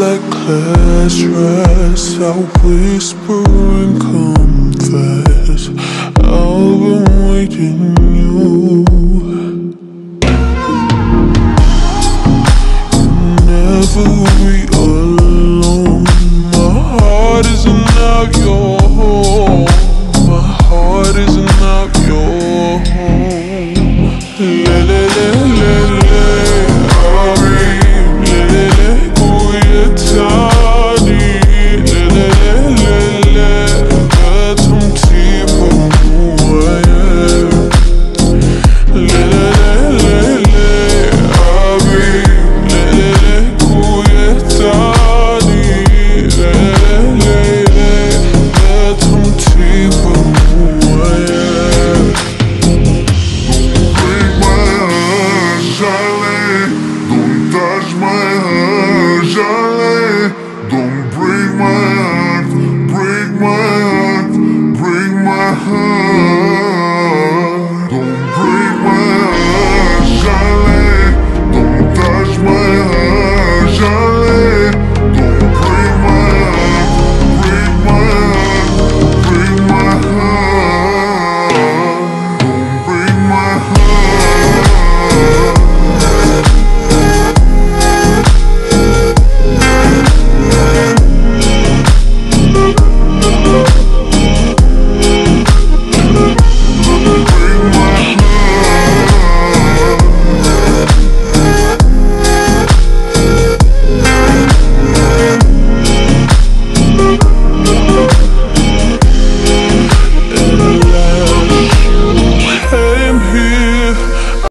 like class classrest I'll whisper and confess I've been waiting you. Whenever we are alone. My heart is now yours